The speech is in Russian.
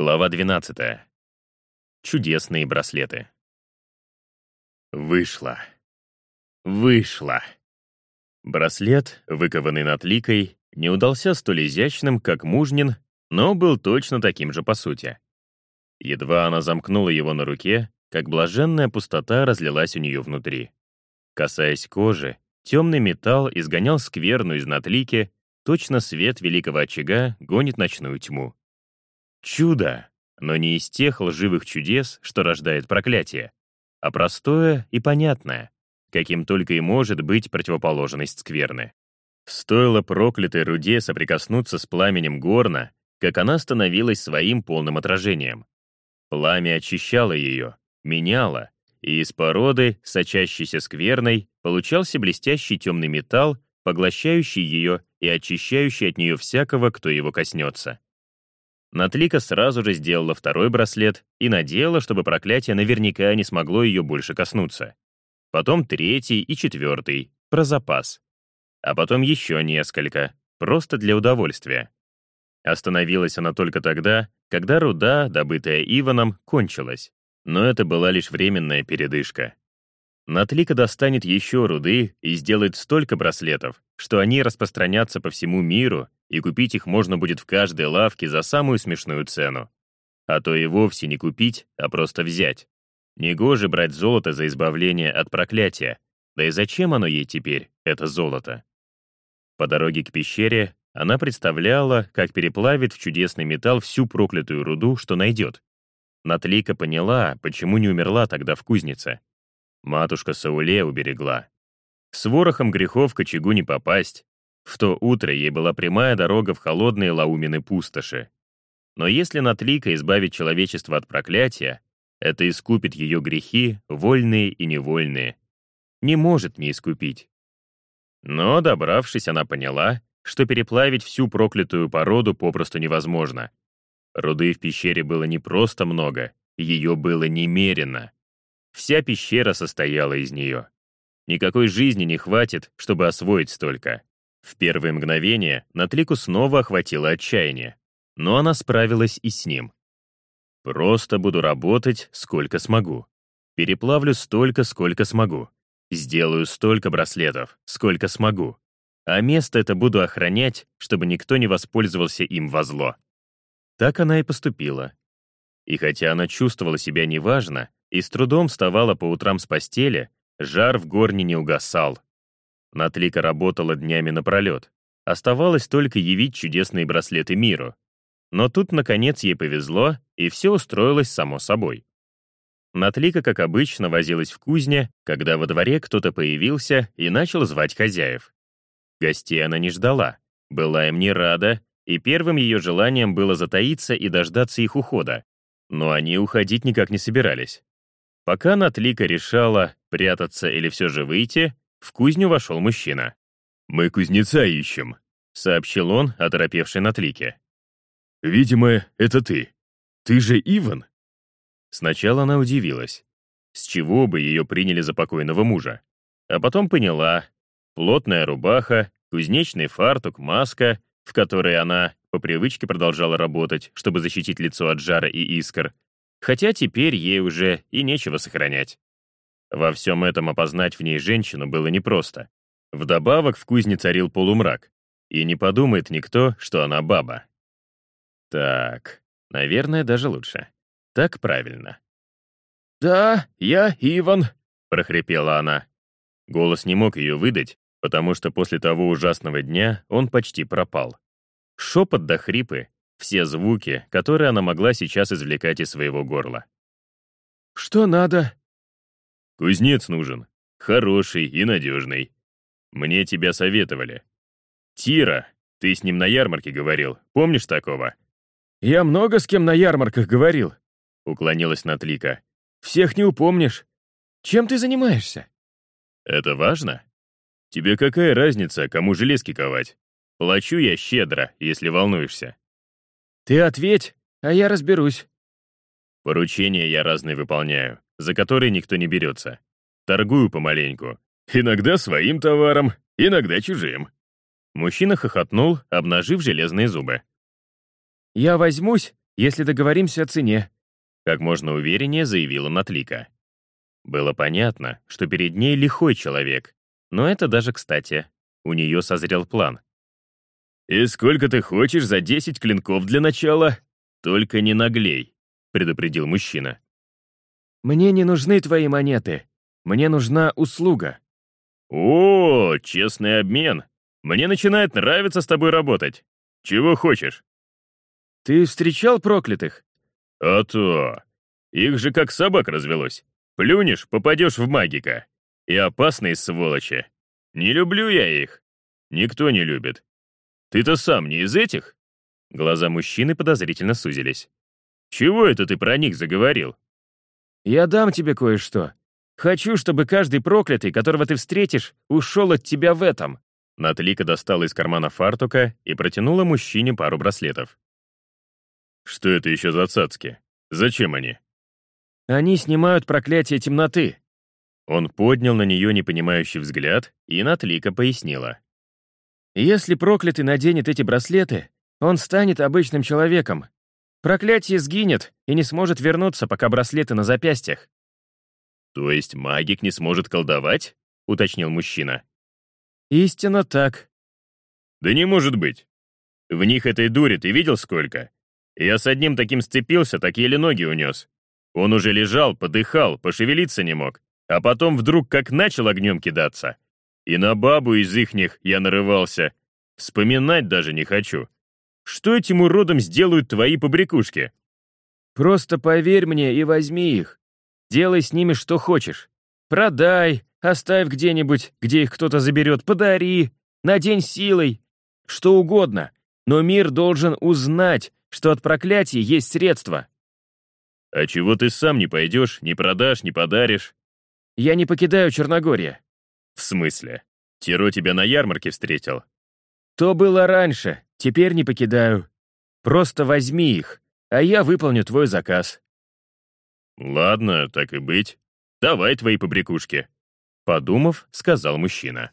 Глава 12. Чудесные браслеты. Вышло. Вышло. Браслет, выкованный над ликой, не удался столь изящным, как мужнин, но был точно таким же по сути. Едва она замкнула его на руке, как блаженная пустота разлилась у нее внутри. Касаясь кожи, темный металл изгонял скверну из надлики, точно свет великого очага гонит ночную тьму. Чудо, но не из тех лживых чудес, что рождает проклятие, а простое и понятное, каким только и может быть противоположность скверны. Стоило проклятой руде соприкоснуться с пламенем горна, как она становилась своим полным отражением. Пламя очищало ее, меняло, и из породы, сочащейся скверной, получался блестящий темный металл, поглощающий ее и очищающий от нее всякого, кто его коснется. Натлика сразу же сделала второй браслет и надела, чтобы проклятие наверняка не смогло ее больше коснуться. Потом третий и четвертый, про запас. А потом еще несколько, просто для удовольствия. Остановилась она только тогда, когда руда, добытая Иваном, кончилась. Но это была лишь временная передышка. Натлика достанет еще руды и сделает столько браслетов, что они распространятся по всему миру и купить их можно будет в каждой лавке за самую смешную цену. А то и вовсе не купить, а просто взять. Негоже брать золото за избавление от проклятия. Да и зачем оно ей теперь, это золото? По дороге к пещере она представляла, как переплавит в чудесный металл всю проклятую руду, что найдет. Натлика поняла, почему не умерла тогда в кузнице. Матушка Сауле уберегла. С ворохом грехов к очагу не попасть, в то утро ей была прямая дорога в холодные лаумины пустоши. Но если Натлика избавить человечество от проклятия, это искупит ее грехи, вольные и невольные. Не может не искупить. Но, добравшись, она поняла, что переплавить всю проклятую породу попросту невозможно. Руды в пещере было не просто много, ее было немерено. Вся пещера состояла из нее. Никакой жизни не хватит, чтобы освоить столько. В первые мгновения Натлику снова охватило отчаяние, но она справилась и с ним. «Просто буду работать, сколько смогу. Переплавлю столько, сколько смогу. Сделаю столько браслетов, сколько смогу. А место это буду охранять, чтобы никто не воспользовался им во зло». Так она и поступила. И хотя она чувствовала себя неважно и с трудом вставала по утрам с постели, жар в горне не угасал, Натлика работала днями напролет. Оставалось только явить чудесные браслеты миру. Но тут, наконец, ей повезло, и все устроилось само собой. Натлика, как обычно, возилась в кузне, когда во дворе кто-то появился и начал звать хозяев. Гостей она не ждала, была им не рада, и первым ее желанием было затаиться и дождаться их ухода. Но они уходить никак не собирались. Пока Натлика решала, прятаться или все же выйти, в кузню вошел мужчина. «Мы кузнеца ищем», — сообщил он, оторопевший на тлике. «Видимо, это ты. Ты же Иван?» Сначала она удивилась. С чего бы ее приняли за покойного мужа? А потом поняла. Плотная рубаха, кузнечный фартук, маска, в которой она по привычке продолжала работать, чтобы защитить лицо от жара и искр. Хотя теперь ей уже и нечего сохранять. Во всем этом опознать в ней женщину было непросто. Вдобавок в кузне царил полумрак, и не подумает никто, что она баба. Так, наверное, даже лучше. Так правильно. «Да, я Иван», — прохрипела она. Голос не мог ее выдать, потому что после того ужасного дня он почти пропал. Шепот до хрипы, все звуки, которые она могла сейчас извлекать из своего горла. «Что надо?» Кузнец нужен. Хороший и надежный. Мне тебя советовали. Тира, ты с ним на ярмарке говорил. Помнишь такого? Я много с кем на ярмарках говорил, уклонилась Натлика. Всех не упомнишь. Чем ты занимаешься? Это важно? Тебе какая разница, кому железки ковать? Плачу я щедро, если волнуешься. Ты ответь, а я разберусь. Поручения я разные выполняю за который никто не берется. Торгую помаленьку. Иногда своим товаром, иногда чужим. Мужчина хохотнул, обнажив железные зубы. «Я возьмусь, если договоримся о цене», как можно увереннее заявила Натлика. Было понятно, что перед ней лихой человек, но это даже кстати. У нее созрел план. «И сколько ты хочешь за 10 клинков для начала? Только не наглей», — предупредил мужчина. «Мне не нужны твои монеты. Мне нужна услуга». «О, честный обмен. Мне начинает нравиться с тобой работать. Чего хочешь?» «Ты встречал проклятых?» «А то. Их же как собак развелось. Плюнешь, попадешь в магика. И опасные сволочи. Не люблю я их. Никто не любит. Ты-то сам не из этих?» Глаза мужчины подозрительно сузились. «Чего это ты про них заговорил?» «Я дам тебе кое-что. Хочу, чтобы каждый проклятый, которого ты встретишь, ушел от тебя в этом». Натлика достала из кармана фартука и протянула мужчине пару браслетов. «Что это еще за цацки? Зачем они?» «Они снимают проклятие темноты». Он поднял на нее непонимающий взгляд, и Натлика пояснила. «Если проклятый наденет эти браслеты, он станет обычным человеком. Проклятие сгинет и не сможет вернуться, пока браслеты на запястьях». «То есть магик не сможет колдовать?» — уточнил мужчина. «Истинно так». «Да не может быть. В них этой дури ты видел сколько? Я с одним таким сцепился, так еле ноги унес. Он уже лежал, подыхал, пошевелиться не мог, а потом вдруг как начал огнем кидаться. И на бабу из ихних я нарывался. Вспоминать даже не хочу. Что этим уродам сделают твои побрякушки? Просто поверь мне и возьми их. Делай с ними что хочешь. Продай, оставь где-нибудь, где их кто-то заберет, подари, надень силой, что угодно. Но мир должен узнать, что от проклятий есть средства. А чего ты сам не пойдешь, не продашь, не подаришь? Я не покидаю Черногория. В смысле? Тиро тебя на ярмарке встретил? То было раньше, теперь не покидаю. Просто возьми их, а я выполню твой заказ. Ладно, так и быть. Давай твои побрякушки. Подумав, сказал мужчина.